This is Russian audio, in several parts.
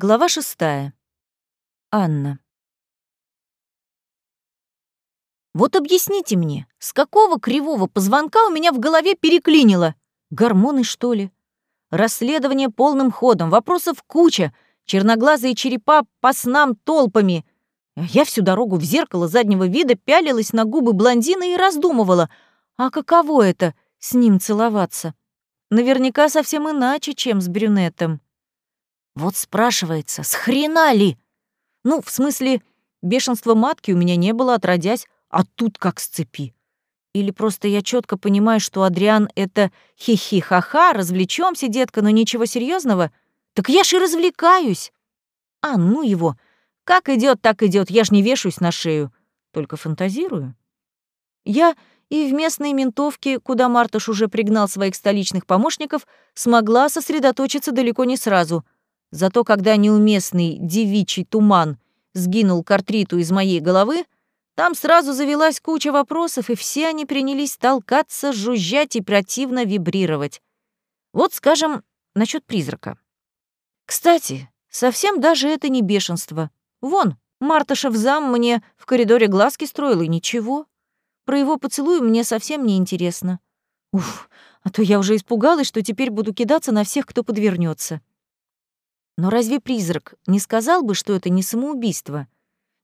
Глава шестая. Анна. Вот объясните мне, с какого кривого позвонка у меня в голове переклинило? Гормоны, что ли? Расследование полным ходом, вопросов куча, черноглазые черепа по снам толпами. Я всю дорогу в зеркало заднего вида пялилась на губы блондина и раздумывала, а каково это — с ним целоваться? Наверняка совсем иначе, чем с брюнетом. Вот спрашивается, с хрена ли? Ну, в смысле, бешенства матки у меня не было отродясь, а тут как с цепи. Или просто я четко понимаю, что Адриан — это хихи-ха-ха, развлечемся, детка, но ничего серьезного. Так я ж и развлекаюсь. А ну его, как идет, так идет, я ж не вешаюсь на шею, только фантазирую. Я и в местной ментовке, куда Мартыш уже пригнал своих столичных помощников, смогла сосредоточиться далеко не сразу — Зато когда неуместный девичий туман сгинул к из моей головы, там сразу завелась куча вопросов, и все они принялись толкаться, жужжать и противно вибрировать. Вот, скажем, насчет призрака. Кстати, совсем даже это не бешенство. Вон, Мартышев зам мне в коридоре глазки строил, и ничего. Про его поцелуй мне совсем не интересно. Уф, а то я уже испугалась, что теперь буду кидаться на всех, кто подвернется. Но разве призрак не сказал бы, что это не самоубийство?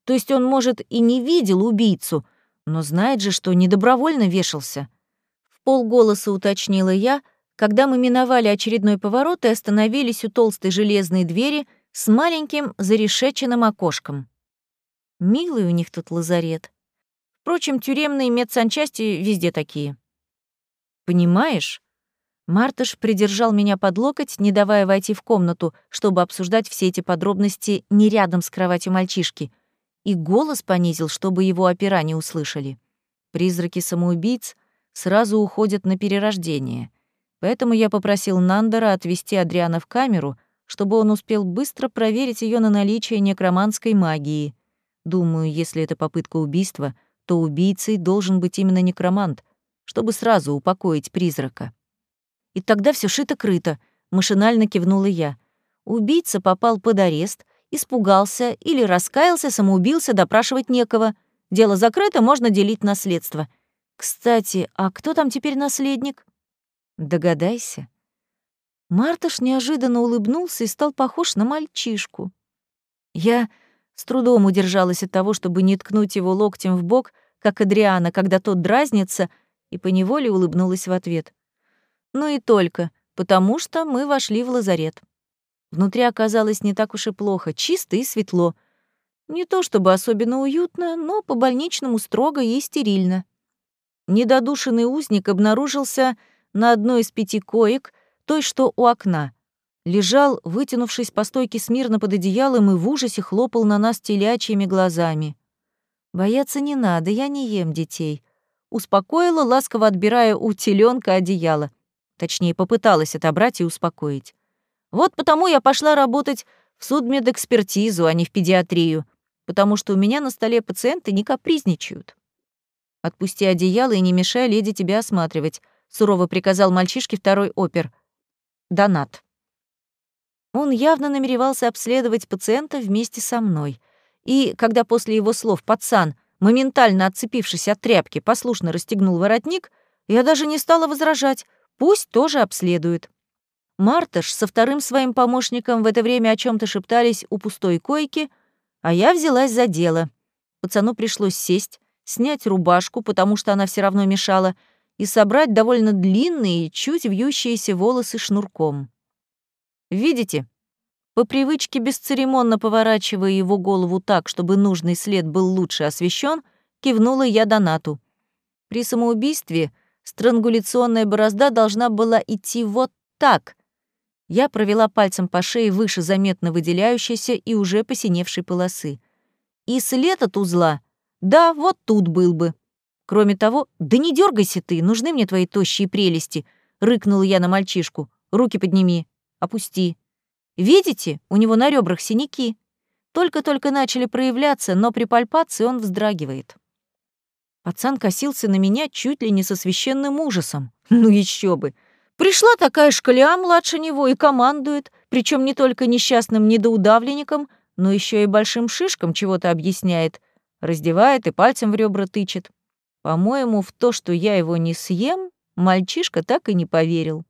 То есть он, может, и не видел убийцу, но знает же, что недобровольно вешался. В полголоса уточнила я, когда мы миновали очередной поворот и остановились у толстой железной двери с маленьким зарешеченным окошком. Милый у них тут лазарет. Впрочем, тюремные медсанчасти везде такие. Понимаешь, Мартыш придержал меня под локоть, не давая войти в комнату, чтобы обсуждать все эти подробности не рядом с кроватью мальчишки, и голос понизил, чтобы его опера не услышали. Призраки самоубийц сразу уходят на перерождение. Поэтому я попросил Нандера отвезти Адриана в камеру, чтобы он успел быстро проверить ее на наличие некроманской магии. Думаю, если это попытка убийства, то убийцей должен быть именно некромант, чтобы сразу упокоить призрака. И тогда все шито-крыто, машинально кивнула я. Убийца попал под арест, испугался или раскаялся, самоубился, допрашивать некого. Дело закрыто, можно делить наследство. Кстати, а кто там теперь наследник? Догадайся. Мартыш неожиданно улыбнулся и стал похож на мальчишку. Я с трудом удержалась от того, чтобы не ткнуть его локтем в бок, как Адриана, когда тот дразнится, и поневоле улыбнулась в ответ. Ну и только, потому что мы вошли в лазарет. Внутри оказалось не так уж и плохо, чисто и светло. Не то чтобы особенно уютно, но по-больничному строго и стерильно. Недодушенный узник обнаружился на одной из пяти коек, той, что у окна. Лежал, вытянувшись по стойке смирно под одеялом и в ужасе хлопал на нас телячьими глазами. «Бояться не надо, я не ем детей», — успокоила, ласково отбирая у теленка одеяло. Точнее, попыталась отобрать и успокоить. Вот потому я пошла работать в судмедэкспертизу, а не в педиатрию, потому что у меня на столе пациенты не капризничают. «Отпусти одеяло и не мешай леди тебя осматривать», — сурово приказал мальчишке второй опер. Донат. Он явно намеревался обследовать пациента вместе со мной. И когда после его слов пацан, моментально отцепившись от тряпки, послушно расстегнул воротник, я даже не стала возражать, Пусть тоже обследуют. Марташ со вторым своим помощником в это время о чем то шептались у пустой койки, а я взялась за дело. Пацану пришлось сесть, снять рубашку, потому что она все равно мешала, и собрать довольно длинные, чуть вьющиеся волосы шнурком. «Видите?» По привычке, бесцеремонно поворачивая его голову так, чтобы нужный след был лучше освещен, кивнула я Донату. При самоубийстве — Странгуляционная борозда должна была идти вот так. Я провела пальцем по шее выше заметно выделяющейся и уже посиневшей полосы. И след от узла, да, вот тут был бы. Кроме того, да не дергайся ты, нужны мне твои тощие прелести, рыкнула я на мальчишку. Руки подними, опусти. Видите, у него на ребрах синяки. Только-только начали проявляться, но при пальпации он вздрагивает. Пацан косился на меня чуть ли не со священным ужасом. Ну еще бы. Пришла такая шкаля младше него и командует, причем не только несчастным недоудавленникам, но еще и большим шишкам чего-то объясняет, раздевает и пальцем в ребра тычет. По-моему, в то, что я его не съем, мальчишка так и не поверил.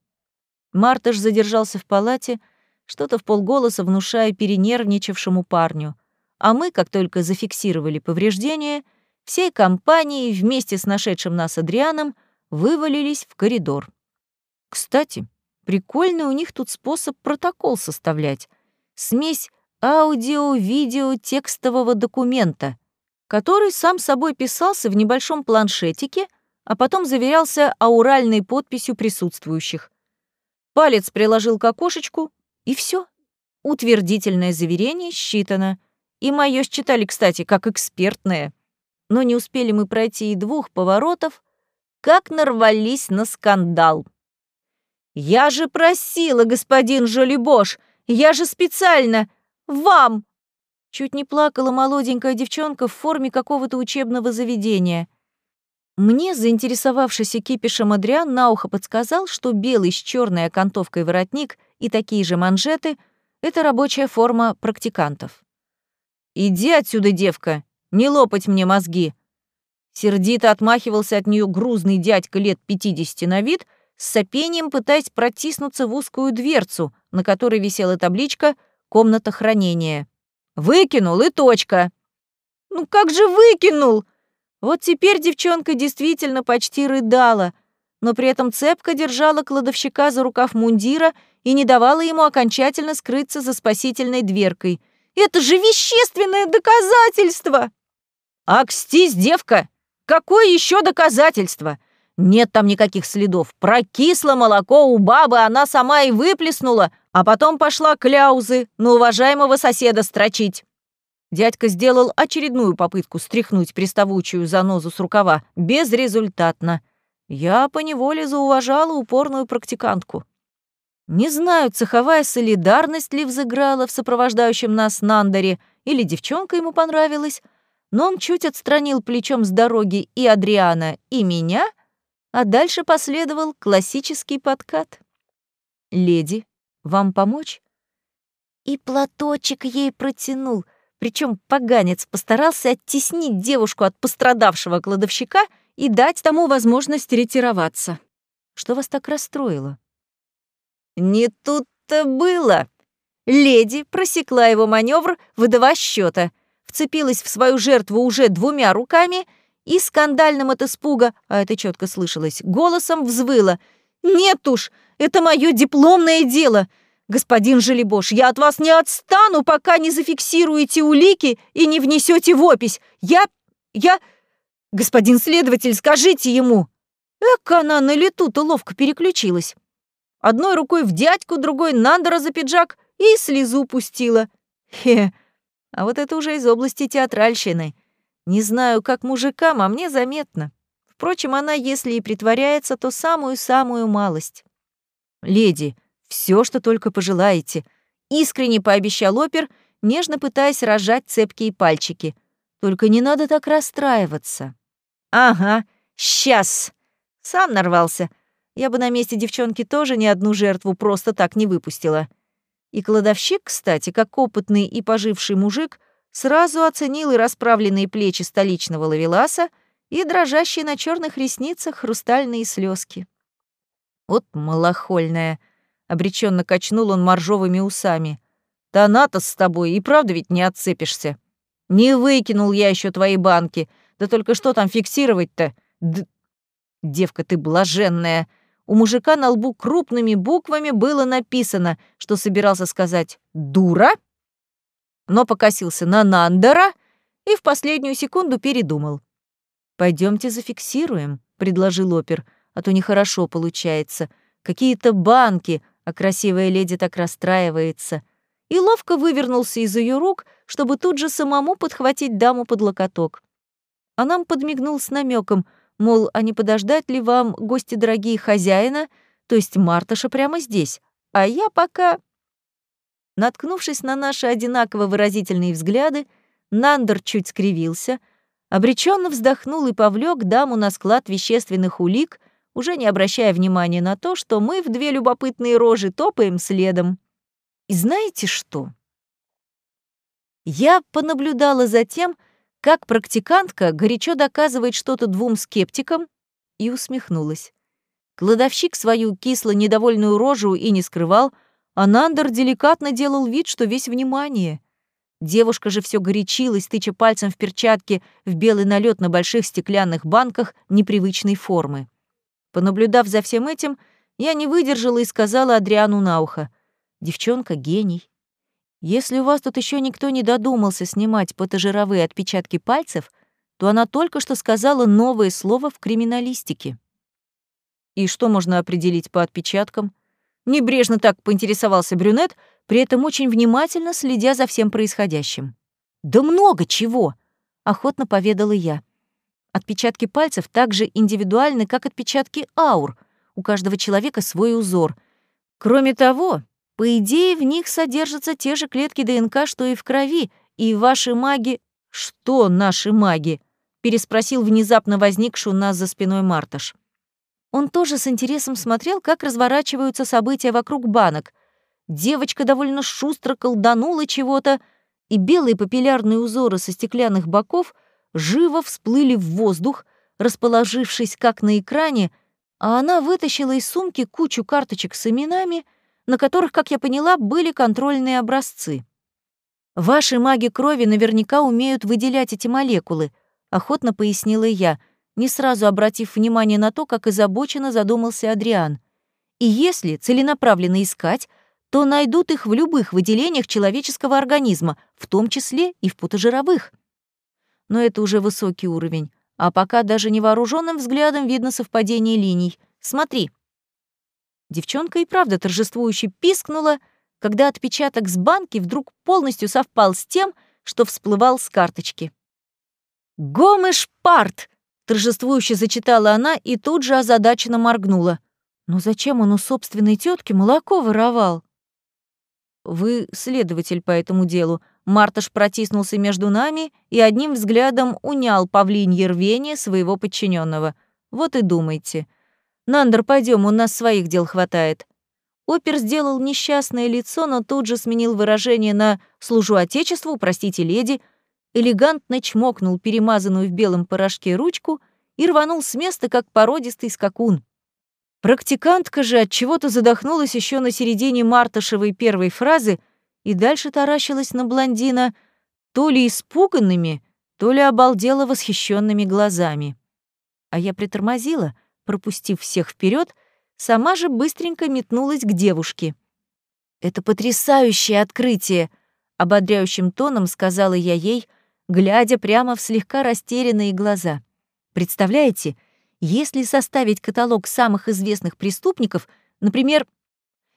Мартыш задержался в палате, что-то в полголоса внушая перенервничавшему парню. А мы, как только зафиксировали повреждения, всей компанией вместе с нашедшим нас Адрианом вывалились в коридор. Кстати, прикольный у них тут способ протокол составлять. Смесь аудио-видео-текстового документа, который сам собой писался в небольшом планшетике, а потом заверялся ауральной подписью присутствующих. Палец приложил к окошечку, и все. Утвердительное заверение считано. И мое считали, кстати, как экспертное. Но не успели мы пройти и двух поворотов, как нарвались на скандал. «Я же просила, господин Жолибош! Я же специально! Вам!» Чуть не плакала молоденькая девчонка в форме какого-то учебного заведения. Мне, заинтересовавшийся кипишем Адриан, на ухо подсказал, что белый с черной окантовкой воротник и такие же манжеты — это рабочая форма практикантов. «Иди отсюда, девка, не лопать мне мозги!» Сердито отмахивался от нее грузный дядька лет 50 на вид, с сопением пытаясь протиснуться в узкую дверцу, на которой висела табличка «Комната хранения». «Выкинул и точка!» «Ну как же выкинул?» Вот теперь девчонка действительно почти рыдала, но при этом цепко держала кладовщика за рукав мундира и не давала ему окончательно скрыться за спасительной дверкой. «Это же вещественное доказательство!» «Акстись, девка!» Какое еще доказательство? Нет там никаких следов. Прокисло молоко у бабы, она сама и выплеснула, а потом пошла кляузы на уважаемого соседа строчить. Дядька сделал очередную попытку стряхнуть приставучую занозу с рукава. Безрезультатно. Я поневоле зауважала упорную практикантку. Не знаю, цеховая солидарность ли взыграла в сопровождающем нас Нандере, или девчонка ему понравилась, но он чуть отстранил плечом с дороги и Адриана, и меня, а дальше последовал классический подкат. «Леди, вам помочь?» И платочек ей протянул, причем поганец постарался оттеснить девушку от пострадавшего кладовщика и дать тому возможность ретироваться. Что вас так расстроило? Не тут-то было. Леди просекла его маневр в два счета — вцепилась в свою жертву уже двумя руками и скандальным от испуга, а это четко слышалось, голосом взвыла. «Нет уж, это мое дипломное дело! Господин Желебош, я от вас не отстану, пока не зафиксируете улики и не внесете в опись. Я... я... Господин следователь, скажите ему!» Эк, она на лету-то ловко переключилась. Одной рукой в дядьку, другой Нандера за пиджак и слезу пустила. Хе, а вот это уже из области театральщины. Не знаю, как мужикам, а мне заметно. Впрочем, она, если и притворяется, то самую-самую малость. «Леди, все, что только пожелаете», — искренне пообещал опер, нежно пытаясь разжать цепкие пальчики. «Только не надо так расстраиваться». «Ага, сейчас!» Сам нарвался. Я бы на месте девчонки тоже ни одну жертву просто так не выпустила. И кладовщик, кстати, как опытный и поживший мужик, сразу оценил и расправленные плечи столичного лавеласа, и дрожащие на черных ресницах хрустальные слезки. Вот малохольная, обреченно качнул он моржовыми усами. Танатос с тобой, и правда ведь не отцепишься. Не выкинул я еще твои банки. Да только что там фиксировать-то? Д... Девка ты блаженная. У мужика на лбу крупными буквами было написано, что собирался сказать «дура», но покосился на Нандера и в последнюю секунду передумал. Пойдемте зафиксируем», — предложил опер, «а то нехорошо получается. Какие-то банки, а красивая леди так расстраивается». И ловко вывернулся из ее рук, чтобы тут же самому подхватить даму под локоток. А нам подмигнул с намеком — Мол, а не подождать ли вам, гости дорогие, хозяина, то есть Марташа прямо здесь, а я пока... Наткнувшись на наши одинаково выразительные взгляды, Нандер чуть скривился, обреченно вздохнул и повлек даму на склад вещественных улик, уже не обращая внимания на то, что мы в две любопытные рожи топаем следом. И знаете что? Я понаблюдала за тем, как практикантка горячо доказывает что-то двум скептикам, и усмехнулась. Кладовщик свою кисло-недовольную рожу и не скрывал, а Нандер деликатно делал вид, что весь внимание. Девушка же все горячилась, тыча пальцем в перчатке в белый налет на больших стеклянных банках непривычной формы. Понаблюдав за всем этим, я не выдержала и сказала Адриану на ухо. «Девчонка — гений. Если у вас тут еще никто не додумался снимать потажировые отпечатки пальцев, то она только что сказала новое слово в криминалистике». И что можно определить по отпечаткам? Небрежно так поинтересовался брюнет, при этом очень внимательно следя за всем происходящим. «Да много чего!» — охотно поведала я. Отпечатки пальцев так же индивидуальны, как отпечатки аур. У каждого человека свой узор. Кроме того, по идее, в них содержатся те же клетки ДНК, что и в крови, и ваши маги... Что наши маги? переспросил внезапно возникший у нас за спиной Марташ. Он тоже с интересом смотрел, как разворачиваются события вокруг банок. Девочка довольно шустро колданула чего-то, и белые папиллярные узоры со стеклянных боков живо всплыли в воздух, расположившись как на экране, а она вытащила из сумки кучу карточек с именами, на которых, как я поняла, были контрольные образцы. «Ваши маги крови наверняка умеют выделять эти молекулы», — охотно пояснила я — не сразу обратив внимание на то, как озабоченно задумался Адриан. И если целенаправленно искать, то найдут их в любых выделениях человеческого организма, в том числе и в путожировых. Но это уже высокий уровень, а пока даже невооруженным взглядом видно совпадение линий. Смотри. Девчонка и правда торжествующе пискнула, когда отпечаток с банки вдруг полностью совпал с тем, что всплывал с карточки. «Гомеш Парт!» Торжествующе зачитала она и тут же озадаченно моргнула. «Ну зачем он у собственной тетки молоко воровал?» «Вы следователь по этому делу». Марташ протиснулся между нами и одним взглядом унял павлинье рвение своего подчиненного. «Вот и думайте. Нандер, пойдем, у нас своих дел хватает». Опер сделал несчастное лицо, но тут же сменил выражение на «служу Отечеству, простите, леди», элегантно чмокнул перемазанную в белом порошке ручку и рванул с места, как породистый скакун. Практикантка же от чего-то задохнулась еще на середине Мартышевой первой фразы и дальше таращилась на блондина то ли испуганными, то ли обалдела восхищенными глазами. А я притормозила, пропустив всех вперед, сама же быстренько метнулась к девушке. «Это потрясающее открытие!» — ободряющим тоном сказала я ей, глядя прямо в слегка растерянные глаза. Представляете, если составить каталог самых известных преступников, например,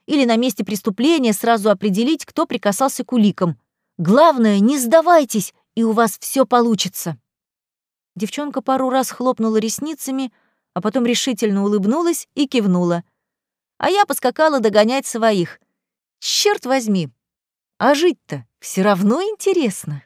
или на месте преступления сразу определить, кто прикасался к уликам. Главное, не сдавайтесь, и у вас все получится. Девчонка пару раз хлопнула ресницами, а потом решительно улыбнулась и кивнула. А я поскакала догонять своих. Черт возьми, а жить-то все равно интересно.